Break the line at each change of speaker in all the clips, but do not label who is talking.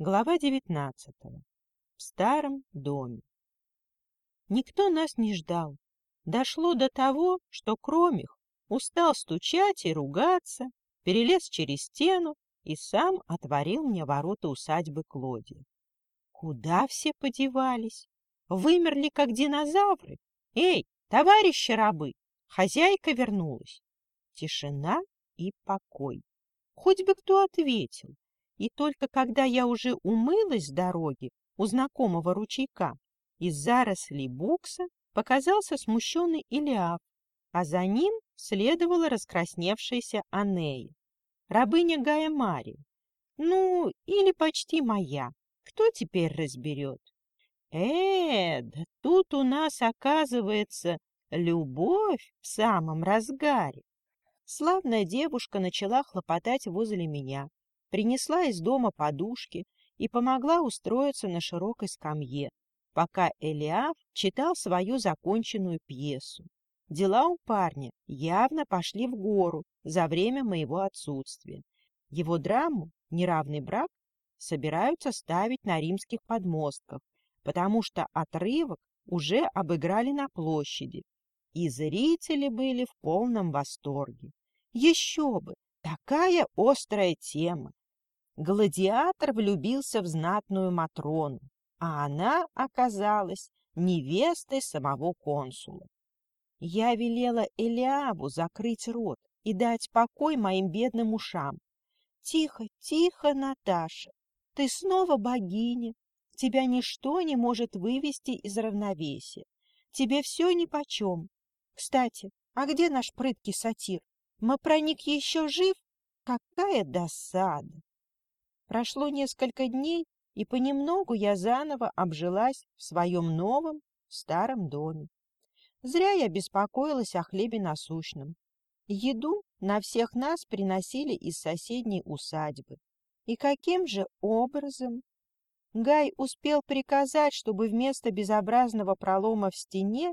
Глава девятнадцатая. В старом доме. Никто нас не ждал. Дошло до того, что Кромих устал стучать и ругаться, перелез через стену и сам отворил мне ворота усадьбы Клоди. Куда все подевались? Вымерли, как динозавры? Эй, товарищи рабы! Хозяйка вернулась. Тишина и покой. Хоть бы кто ответил. И только когда я уже умылась с дороги у знакомого ручейка, из зарослей букса показался смущенный Илиаф, а за ним следовала раскрасневшаяся Анея, рабыня Гая Мари. Ну, или почти моя. Кто теперь разберет? Э, да тут у нас, оказывается, любовь в самом разгаре. Славная девушка начала хлопотать возле меня, принесла из дома подушки и помогла устроиться на широкой скамье, пока Элиав читал свою законченную пьесу. Дела у парня явно пошли в гору за время моего отсутствия. Его драму «Неравный брак» собираются ставить на римских подмостках, потому что отрывок уже обыграли на площади, и зрители были в полном восторге. Еще бы! Такая острая тема! Гладиатор влюбился в знатную Матрону, а она оказалась невестой самого консула. Я велела Элиабу закрыть рот и дать покой моим бедным ушам. Тихо, тихо, Наташа, ты снова богиня, тебя ничто не может вывести из равновесия. Тебе все нипочем. Кстати, а где наш прыткий сатир? Мы проник еще жив? Какая досада! Прошло несколько дней, и понемногу я заново обжилась в своем новом старом доме. Зря я беспокоилась о хлебе насущном. Еду на всех нас приносили из соседней усадьбы. И каким же образом? Гай успел приказать, чтобы вместо безобразного пролома в стене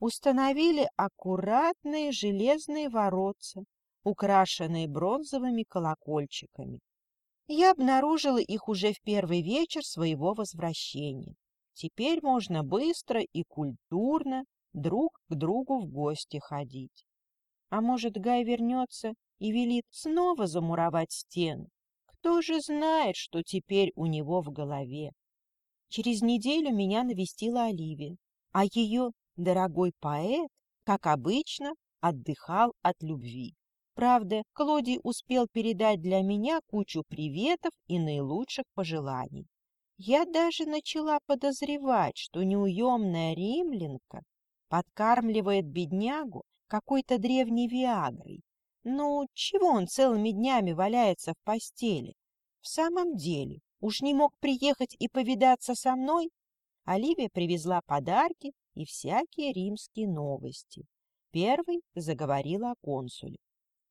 установили аккуратные железные воротца, украшенные бронзовыми колокольчиками. Я обнаружила их уже в первый вечер своего возвращения. Теперь можно быстро и культурно друг к другу в гости ходить. А может, Гай вернется и велит снова замуровать стену? Кто же знает, что теперь у него в голове? Через неделю меня навестила Оливия, а ее дорогой поэт, как обычно, отдыхал от любви. Правда, Клодий успел передать для меня кучу приветов и наилучших пожеланий. Я даже начала подозревать, что неуемная римлянка подкармливает беднягу какой-то древней виагрой. Ну, чего он целыми днями валяется в постели? В самом деле, уж не мог приехать и повидаться со мной? Оливия привезла подарки и всякие римские новости. Первый заговорила о консуле.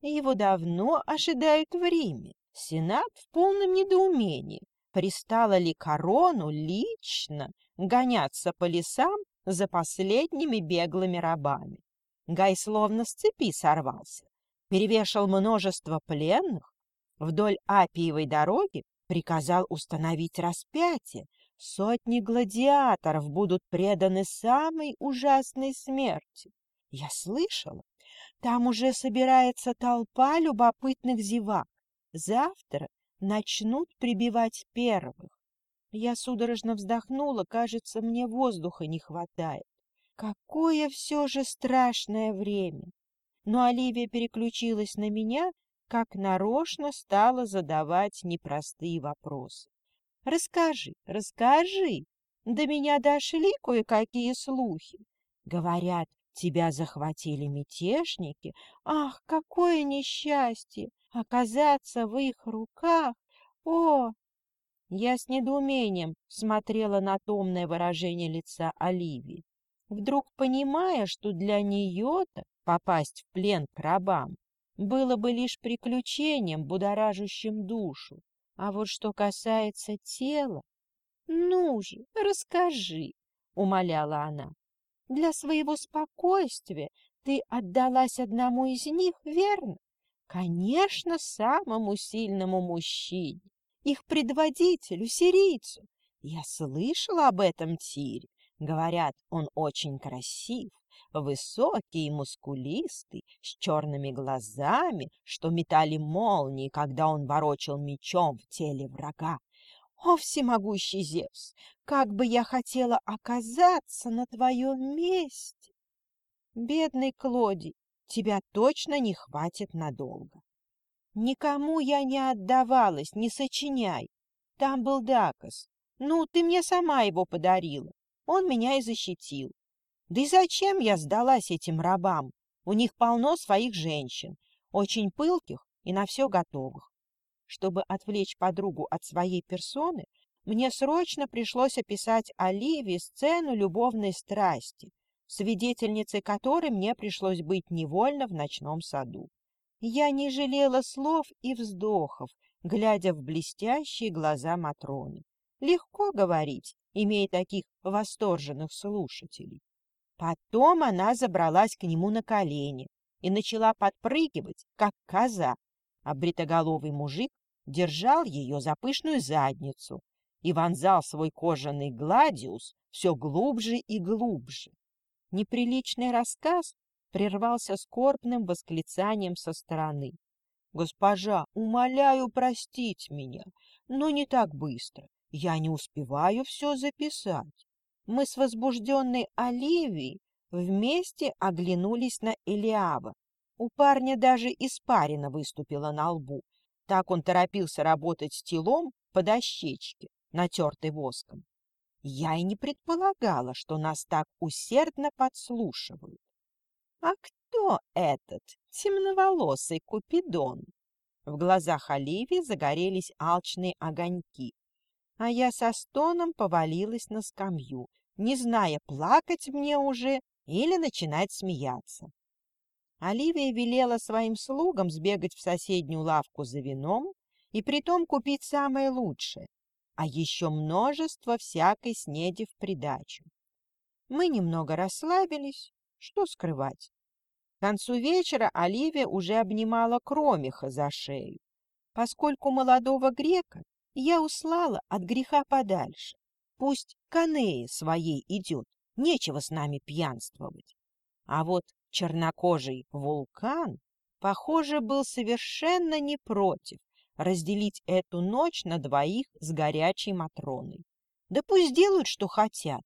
Его давно ожидают в Риме. Сенат в полном недоумении. Пристала ли корону лично гоняться по лесам за последними беглыми рабами? Гай словно с цепи сорвался, перевешал множество пленных, вдоль Апиевой дороги приказал установить распятие. Сотни гладиаторов будут преданы самой ужасной смерти. Я слышала, там уже собирается толпа любопытных зевак. Завтра начнут прибивать первых. Я судорожно вздохнула, кажется, мне воздуха не хватает. Какое все же страшное время! Но Оливия переключилась на меня, как нарочно стала задавать непростые вопросы. «Расскажи, расскажи! До меня дошли кое-какие слухи. Говорят, Тебя захватили мятежники? Ах, какое несчастье! Оказаться в их руках! О!» Я с недоумением смотрела на томное выражение лица Оливии, вдруг понимая, что для нее-то попасть в плен к рабам было бы лишь приключением, будоражащим душу. А вот что касается тела... — Ну же, расскажи, — умоляла она. Для своего спокойствия ты отдалась одному из них, верно? Конечно, самому сильному мужчине. их предводителю, сирийцу. Я слышала об этом тире. Говорят, он очень красив, высокий и мускулистый, с черными глазами, что метали молнии, когда он ворочал мечом в теле врага. О, всемогущий Зевс, как бы я хотела оказаться на твоем месте! Бедный Клодий, тебя точно не хватит надолго. Никому я не отдавалась, не сочиняй. Там был Дакос. Ну, ты мне сама его подарила. Он меня и защитил. Да и зачем я сдалась этим рабам? У них полно своих женщин, очень пылких и на все готовых. Чтобы отвлечь подругу от своей персоны, мне срочно пришлось описать Оливии сцену любовной страсти, свидетельницей которой мне пришлось быть невольно в ночном саду. Я не жалела слов и вздохов, глядя в блестящие глаза Матроны. Легко говорить, имея таких восторженных слушателей. Потом она забралась к нему на колени и начала подпрыгивать, как коза, а бритоголовый мужик держал ее за пышную задницу и вонзал свой кожаный гладиус все глубже и глубже. Неприличный рассказ прервался скорбным восклицанием со стороны. «Госпожа, умоляю простить меня, но не так быстро. Я не успеваю все записать». Мы с возбужденной Оливией вместе оглянулись на Элиава. У парня даже испарина выступила на лбу. Так он торопился работать стилом по дощечке, натертой воском. Я и не предполагала, что нас так усердно подслушивают. А кто этот темноволосый Купидон? В глазах Оливии загорелись алчные огоньки, а я со стоном повалилась на скамью, не зная, плакать мне уже или начинать смеяться. Оливия велела своим слугам сбегать в соседнюю лавку за вином и притом купить самое лучшее, а еще множество всякой снеди в придачу. Мы немного расслабились, что скрывать. К концу вечера Оливия уже обнимала Кромиха за шею, поскольку молодого грека я услала от греха подальше. Пусть Канеи своей идет, нечего с нами пьянствовать. А вот чернокожий вулкан, похоже, был совершенно не против разделить эту ночь на двоих с горячей Матроной. Да пусть делают, что хотят.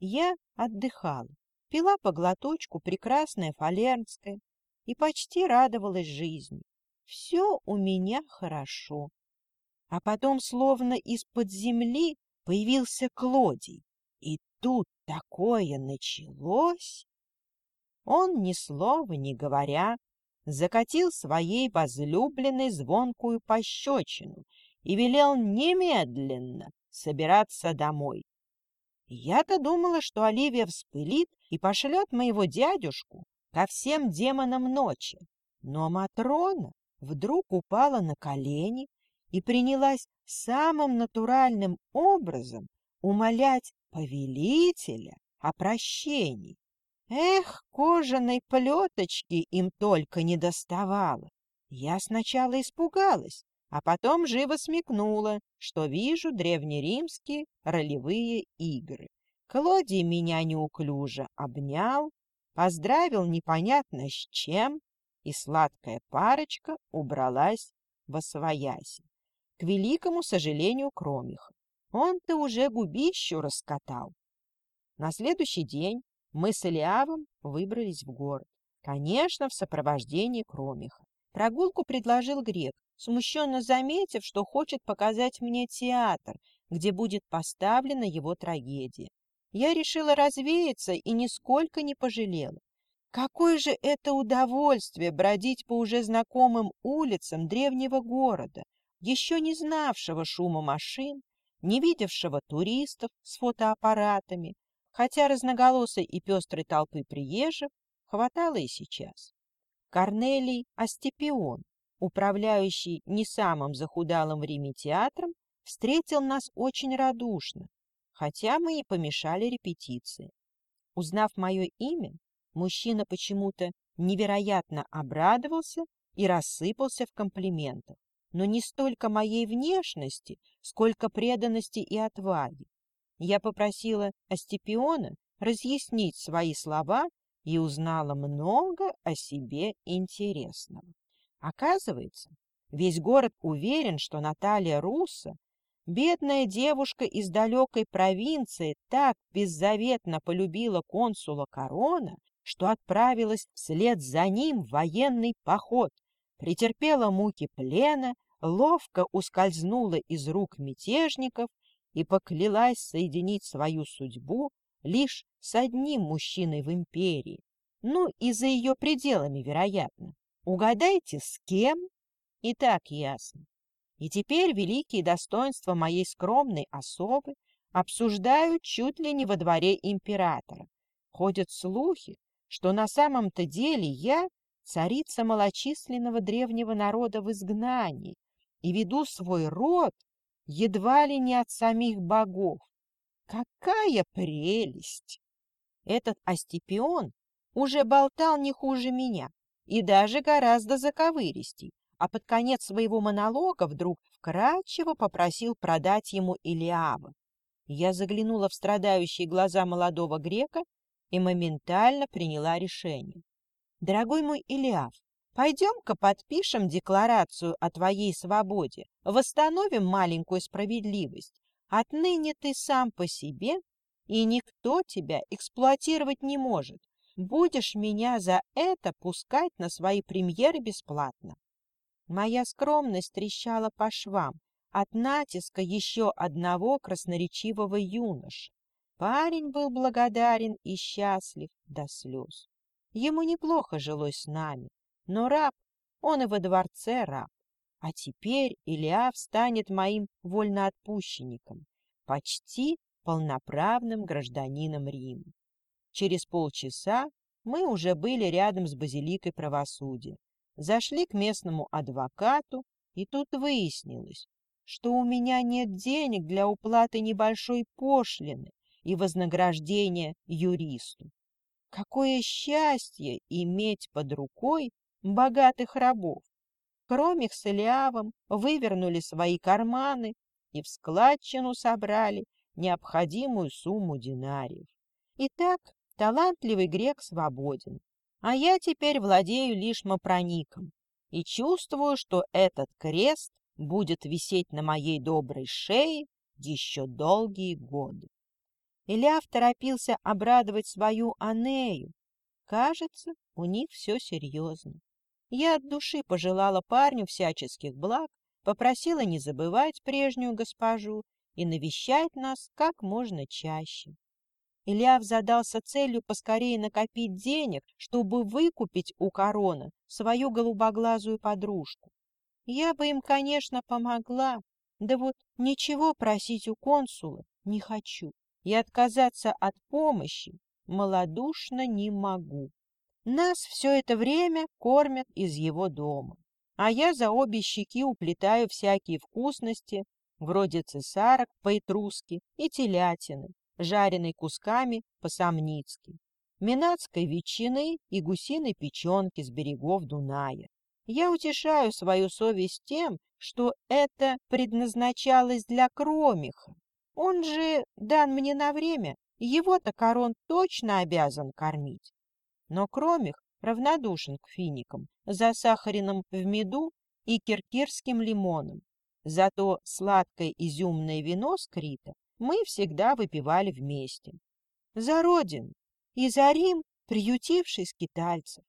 Я отдыхала, пила по глоточку прекрасное фалернское и почти радовалась жизни. Все у меня хорошо. А потом, словно из-под земли, появился Клодий. И тут такое началось! Он, ни слова не говоря, закатил своей возлюбленной звонкую пощечину и велел немедленно собираться домой. Я-то думала, что Оливия вспылит и пошлет моего дядюшку ко всем демонам ночи. Но Матрона вдруг упала на колени и принялась самым натуральным образом умолять повелителя о прощении. Эх, кожаной плеточки им только не доставало. Я сначала испугалась, а потом живо смекнула, что вижу древнеримские ролевые игры. Клодий меня неуклюже обнял, поздравил непонятно с чем, и сладкая парочка убралась во свояси к великому сожалению Кромиха. Он-то уже губищу раскатал. На следующий день мы с Элиавом выбрались в город. Конечно, в сопровождении Кромиха. Прогулку предложил грек, смущенно заметив, что хочет показать мне театр, где будет поставлена его трагедия. Я решила развеяться и нисколько не пожалела. Какое же это удовольствие бродить по уже знакомым улицам древнего города, еще не знавшего шума машин, не видевшего туристов с фотоаппаратами, хотя разноголосой и пестрой толпы приезжих хватало и сейчас. Корнелий Астепион, управляющий не самым захудалым Риме театром, встретил нас очень радушно, хотя мы и помешали репетиции. Узнав мое имя, мужчина почему-то невероятно обрадовался и рассыпался в комплиментах. но не столько моей внешности, сколько преданности и отваги. Я попросила Остепиона разъяснить свои слова и узнала много о себе интересного. Оказывается, весь город уверен, что Наталья Русса, бедная девушка из далекой провинции, так беззаветно полюбила консула Корона, что отправилась вслед за ним в военный поход, претерпела муки плена, ловко ускользнула из рук мятежников и поклялась соединить свою судьбу лишь с одним мужчиной в империи, ну и за ее пределами, вероятно. Угадайте, с кем? И так ясно. И теперь великие достоинства моей скромной особы обсуждают чуть ли не во дворе императора. Ходят слухи, что на самом-то деле я царица малочисленного древнего народа в изгнании и веду свой род едва ли не от самих богов. Какая прелесть! Этот Остепион уже болтал не хуже меня и даже гораздо заковыристей, а под конец своего монолога вдруг вкрадчиво попросил продать ему Илиава. Я заглянула в страдающие глаза молодого грека и моментально приняла решение. «Дорогой мой Илиав, пойдем-ка подпишем декларацию о твоей свободе, восстановим маленькую справедливость Отныне ты сам по себе, и никто тебя эксплуатировать не может. Будешь меня за это пускать на свои премьеры бесплатно. Моя скромность трещала по швам от натиска еще одного красноречивого юноши. Парень был благодарен и счастлив до слез. Ему неплохо жилось с нами, но раб, он и во дворце раб. А теперь Илиав станет моим вольноотпущенником, почти полноправным гражданином Рима. Через полчаса мы уже были рядом с базиликой правосудия, зашли к местному адвокату, и тут выяснилось, что у меня нет денег для уплаты небольшой пошлины и вознаграждения юристу. Какое счастье иметь под рукой богатых рабов! Кромих с Илиавом вывернули свои карманы и в складчину собрали необходимую сумму динариев. Итак, талантливый грек свободен, а я теперь владею лишь мопроником и чувствую, что этот крест будет висеть на моей доброй шее еще долгие годы. Ильяв торопился обрадовать свою Анею. Кажется, у них все серьезно. Я от души пожелала парню всяческих благ, попросила не забывать прежнюю госпожу и навещать нас как можно чаще. Ильяв задался целью поскорее накопить денег, чтобы выкупить у корона свою голубоглазую подружку. Я бы им, конечно, помогла, да вот ничего просить у консула не хочу и отказаться от помощи малодушно не могу. Нас все это время кормят из его дома, а я за обе щеки уплетаю всякие вкусности, вроде цесарок по-этруски и телятины, жареной кусками по-самницки, минатской ветчины и гусиной печенки с берегов Дуная. Я утешаю свою совесть тем, что это предназначалось для кромиха. Он же дан мне на время, его-то корон точно обязан кормить. Но Кромих равнодушен к финикам, засахаренным в меду и киркирским лимоном. Зато сладкое изюмное вино с Крита мы всегда выпивали вместе. За Родину и за Рим, приютивший скитальцев.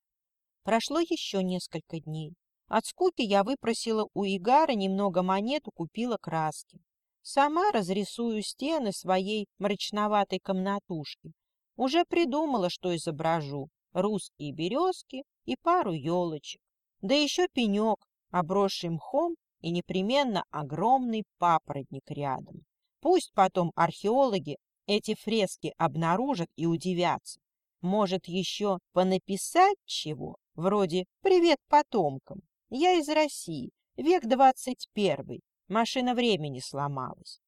Прошло еще несколько дней. От скуки я выпросила у Игара немного монет и купила краски. Сама разрисую стены своей мрачноватой комнатушки. Уже придумала, что изображу, русские березки и пару елочек, да еще пенек, обросший мхом и непременно огромный папоротник рядом. Пусть потом археологи эти фрески обнаружат и удивятся. Может, еще понаписать чего, вроде «Привет потомкам». Я из России, век двадцать первый, машина времени сломалась.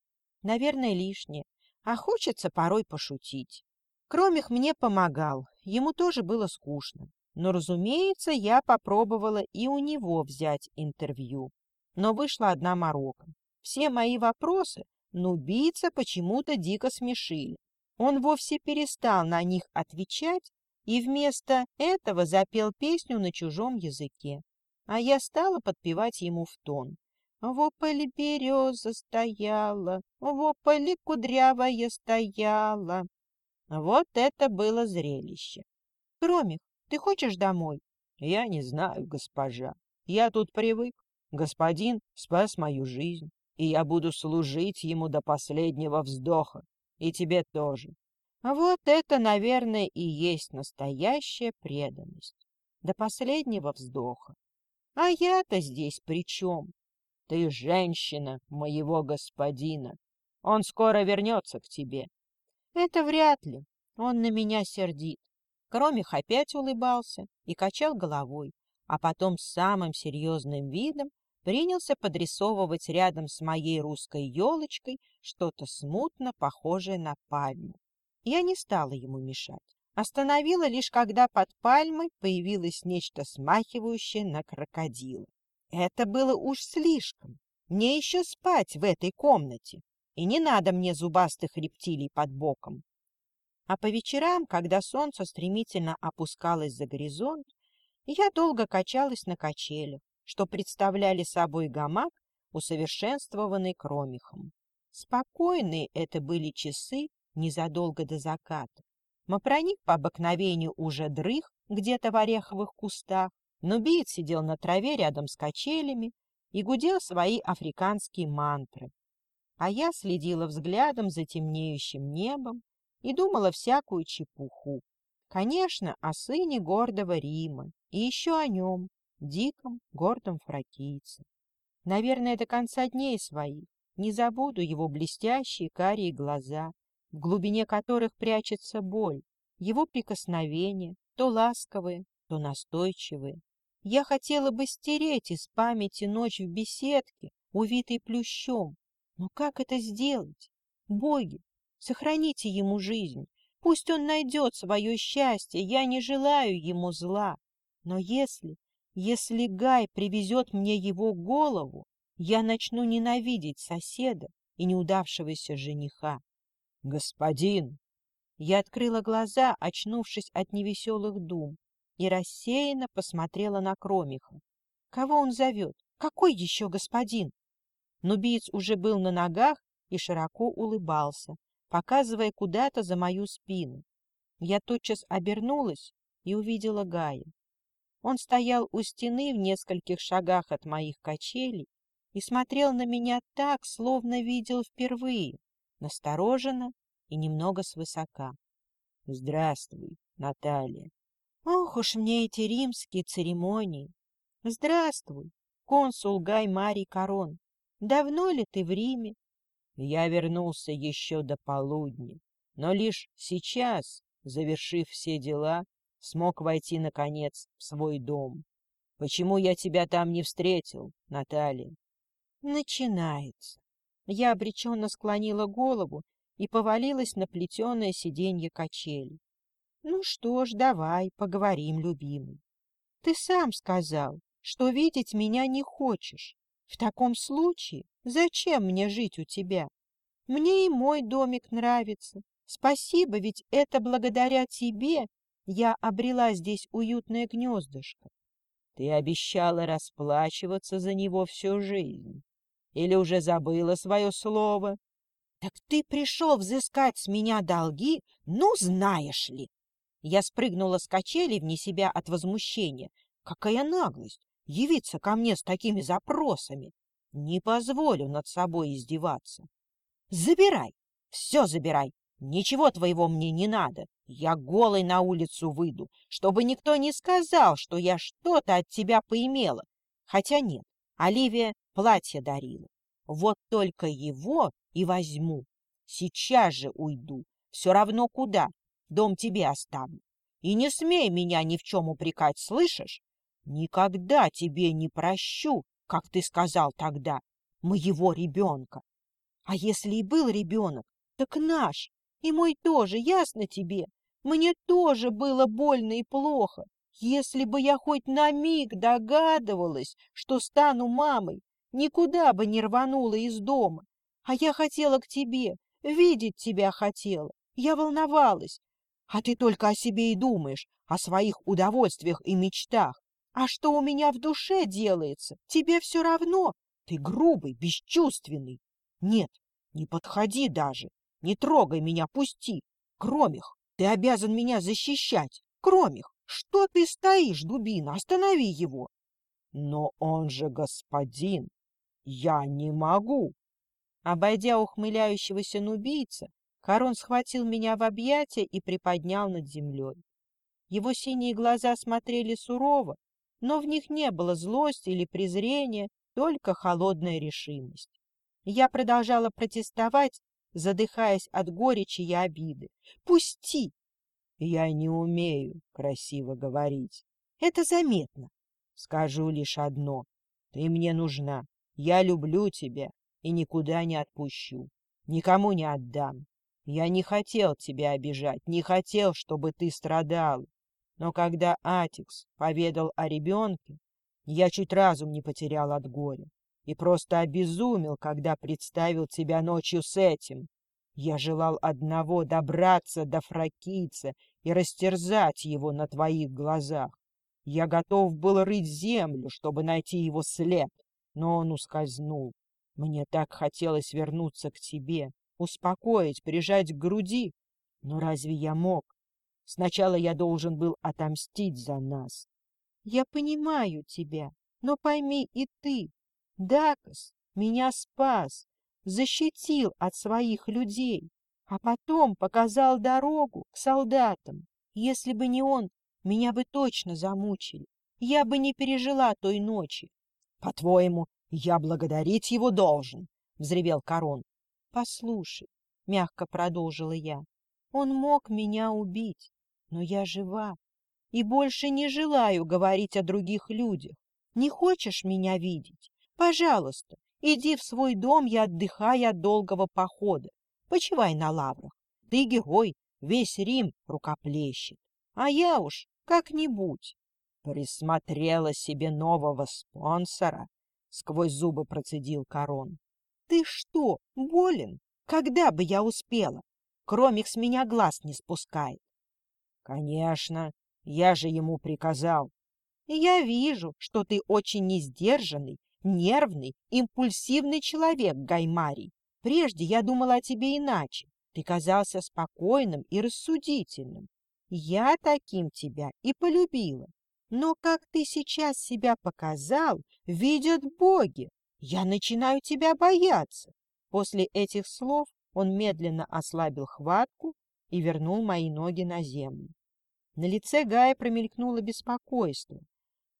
Наверное, лишнее, а хочется порой пошутить. Кромих мне помогал, ему тоже было скучно. Но, разумеется, я попробовала и у него взять интервью. но вышла одна морока. Все мои вопросы нубийца почему-то дико смешили. Он вовсе перестал на них отвечать и вместо этого запел песню на чужом языке. А я стала подпевать ему в тон. В ополе береза стояла, в ополе кудрявая стояла. Вот это было зрелище. Кромих, ты хочешь домой? Я не знаю, госпожа. Я тут привык. Господин спас мою жизнь, и я буду служить ему до последнего вздоха. И тебе тоже. Вот это, наверное, и есть настоящая преданность. До последнего вздоха. А я-то здесь при чем? Ты женщина моего господина. Он скоро вернется к тебе. Это вряд ли. Он на меня сердит. Кромих опять улыбался и качал головой, а потом с самым серьезным видом принялся подрисовывать рядом с моей русской елочкой что-то смутно похожее на пальму. Я не стала ему мешать. Остановила лишь, когда под пальмой появилось нечто смахивающее на крокодила. Это было уж слишком. Мне еще спать в этой комнате, и не надо мне зубастых рептилий под боком. А по вечерам, когда солнце стремительно опускалось за горизонт, я долго качалась на качелях, что представляли собой гамак, усовершенствованный кромихом. Спокойные это были часы незадолго до заката. Мопроник по обыкновению уже дрых где-то в ореховых кустах, но Бит сидел на траве рядом с качелями и гудел свои африканские мантры. А я следила взглядом за темнеющим небом и думала всякую чепуху. Конечно, о сыне гордого Рима и еще о нем, диком, гордом фракийце. Наверное, до конца дней своих не забуду его блестящие карие глаза, в глубине которых прячется боль, его прикосновения, то ласковые, то настойчивые, я хотела бы стереть из памяти ночь в беседке, увитой плющом. Но как это сделать? Боги, сохраните ему жизнь. Пусть он найдет свое счастье, я не желаю ему зла. Но если, если Гай привезет мне его голову, я начну ненавидеть соседа и неудавшегося жениха. «Господин!» Я открыла глаза, очнувшись от невеселых дум и рассеянно посмотрела на Кромиха. Кого он зовет? Какой еще господин? Нубиец уже был на ногах и широко улыбался, показывая куда-то за мою спину. Я тотчас обернулась и увидела Гая. Он стоял у стены в нескольких шагах от моих качелей и смотрел на меня так, словно видел впервые, настороженно и немного свысока. — Здравствуй, Наталья, Ох уж мне эти римские церемонии! Здравствуй, консул Гай Марий Корон. Давно ли ты в Риме? Я вернулся еще до полудня, но лишь сейчас, завершив все дела, смог войти, наконец, в свой дом. Почему я тебя там не встретил, Наталья? Начинается. Я обреченно склонила голову и повалилась на плетеное сиденье качели. Ну что ж, давай, поговорим, любимый. Ты сам сказал, что видеть меня не хочешь. В таком случае зачем мне жить у тебя? Мне и мой домик нравится. Спасибо, ведь это благодаря тебе я обрела здесь уютное гнездышко. Ты обещала расплачиваться за него всю жизнь. Или уже забыла свое слово? Так ты пришел взыскать с меня долги, ну, знаешь ли. Я спрыгнула с качелей вне себя от возмущения. Какая наглость! Явиться ко мне с такими запросами! Не позволю над собой издеваться. Забирай! Все забирай! Ничего твоего мне не надо. Я голой на улицу выйду, чтобы никто не сказал, что я что-то от тебя поимела. Хотя нет, Оливия платье дарила. Вот только его и возьму. Сейчас же уйду. Все равно куда. Дом тебе оставлю. И не смей меня ни в чем упрекать, слышишь? Никогда тебе не прощу, как ты сказал тогда, моего ребенка. А если и был ребенок, так наш, и мой тоже, ясно тебе? Мне тоже было больно и плохо. Если бы я хоть на миг догадывалась, что стану мамой, никуда бы не рванула из дома. А я хотела к тебе, видеть тебя хотела. Я волновалась. А ты только о себе и думаешь, о своих удовольствиях и мечтах. А что у меня в душе делается, тебе все равно. Ты грубый, бесчувственный. Нет, не подходи даже, не трогай меня, пусти. Кромих, ты обязан меня защищать. Кромих, что ты стоишь, дубина, останови его. Но он же господин, я не могу. Обойдя ухмыляющегося нубийца, Корон схватил меня в объятия и приподнял над землей. Его синие глаза смотрели сурово, но в них не было злости или презрения, только холодная решимость. Я продолжала протестовать, задыхаясь от горечи и обиды. «Пусти!» «Я не умею красиво говорить. Это заметно. Скажу лишь одно. Ты мне нужна. Я люблю тебя и никуда не отпущу. Никому не отдам. Я не хотел тебя обижать, не хотел, чтобы ты страдал. Но когда Атикс поведал о ребенке, я чуть разум не потерял от горя и просто обезумел, когда представил тебя ночью с этим. Я желал одного — добраться до фракийца и растерзать его на твоих глазах. Я готов был рыть землю, чтобы найти его след, но он ускользнул. Мне так хотелось вернуться к тебе, успокоить, прижать к груди. Но разве я мог? Сначала я должен был отомстить за нас. Я понимаю тебя, но пойми и ты. Дакос меня спас, защитил от своих людей, а потом показал дорогу к солдатам. Если бы не он, меня бы точно замучили. Я бы не пережила той ночи. — По-твоему, я благодарить его должен? — взревел Корон. — Послушай, — мягко продолжила я, — он мог меня убить, но я жива и больше не желаю говорить о других людях. Не хочешь меня видеть? Пожалуйста, иди в свой дом и отдыхай от долгого похода. Почивай на лаврах. Ты герой, весь Рим рукоплещет. А я уж как-нибудь. Присмотрела себе нового спонсора. Сквозь зубы процедил Корон. Ты что, болен? Когда бы я успела? Кромик с меня глаз не спускает. Конечно, я же ему приказал. Я вижу, что ты очень несдержанный, нервный, импульсивный человек, Гаймарий. Прежде я думала о тебе иначе. Ты казался спокойным и рассудительным. Я таким тебя и полюбила. Но как ты сейчас себя показал, видят боги. Я начинаю тебя бояться. После этих слов он медленно ослабил хватку и вернул мои ноги на землю. На лице Гая промелькнуло беспокойство,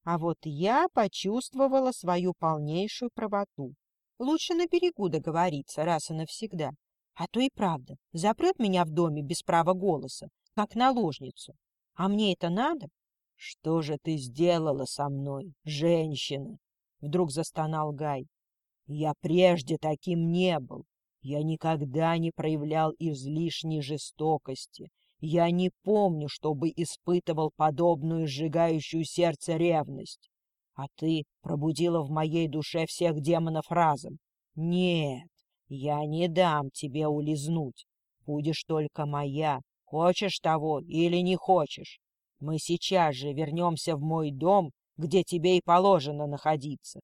а вот я почувствовала свою полнейшую правоту. Лучше на берегу договориться раз и навсегда, а то и правда запрет меня в доме без права голоса, как наложницу. А мне это надо? — Что же ты сделала со мной, женщина? — вдруг застонал Гай. — Я прежде таким не был. Я никогда не проявлял излишней жестокости. Я не помню, чтобы испытывал подобную сжигающую сердце ревность. А ты пробудила в моей душе всех демонов разом. Нет, я не дам тебе улизнуть. Будешь только моя, хочешь того или не хочешь. Мы сейчас же вернемся в мой дом, где тебе и положено находиться.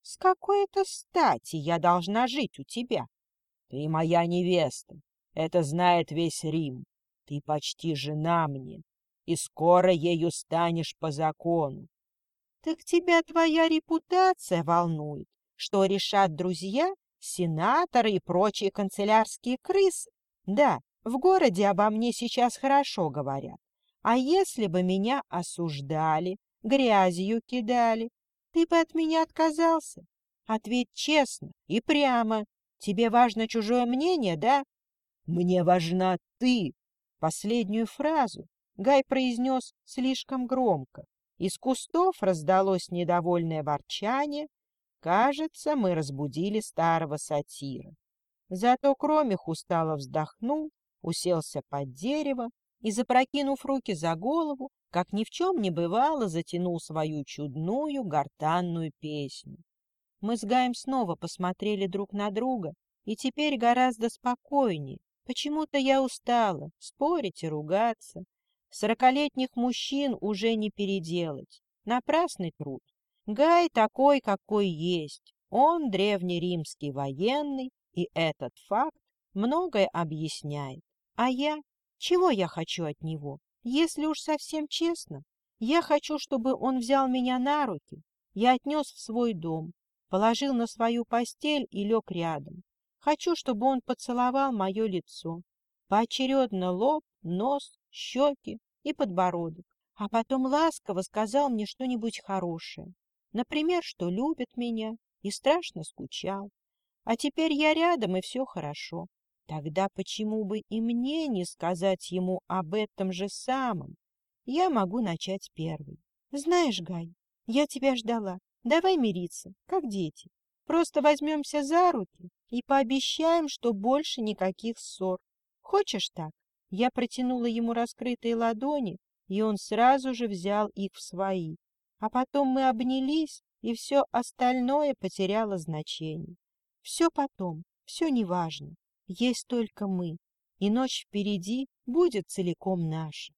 С какой-то стати я должна жить у тебя? Ты моя невеста. Это знает весь Рим. Ты почти жена мне, и скоро ею станешь по закону. Так тебя твоя репутация волнует, что решат друзья, сенаторы и прочие канцелярские крысы. Да, в городе обо мне сейчас хорошо говорят. А если бы меня осуждали, грязью кидали, ты бы от меня отказался? Ответь честно и прямо. Тебе важно чужое мнение, да? Мне важна ты. Последнюю фразу Гай произнес слишком громко. Из кустов раздалось недовольное ворчание. Кажется, мы разбудили старого сатира. Зато Кромих устало вздохнул, уселся под дерево и, запрокинув руки за голову, как ни в чем не бывало, затянул свою чудную гортанную песню. Мы с Гаем снова посмотрели друг на друга, и теперь гораздо спокойнее. Почему-то я устала спорить и ругаться. Сорокалетних мужчин уже не переделать. Напрасный труд. Гай такой, какой есть. Он древнеримский военный, и этот факт многое объясняет. А я? Чего я хочу от него? Если уж совсем честно, я хочу, чтобы он взял меня на руки, я отнес в свой дом, положил на свою постель и лег рядом. Хочу, чтобы он поцеловал мое лицо, поочередно лоб, нос, щеки и подбородок, а потом ласково сказал мне что-нибудь хорошее. Например, что любит меня и страшно скучал. А теперь я рядом, и все хорошо. Тогда почему бы и мне не сказать ему об этом же самом? Я могу начать первый. Знаешь, Гай, я тебя ждала. Давай мириться, как дети. Просто возьмемся за руки и пообещаем, что больше никаких ссор. Хочешь так? Я протянула ему раскрытые ладони, и он сразу же взял их в свои. А потом мы обнялись, и все остальное потеряло значение. Все потом, все неважно. Есть только мы, и ночь впереди будет целиком наша.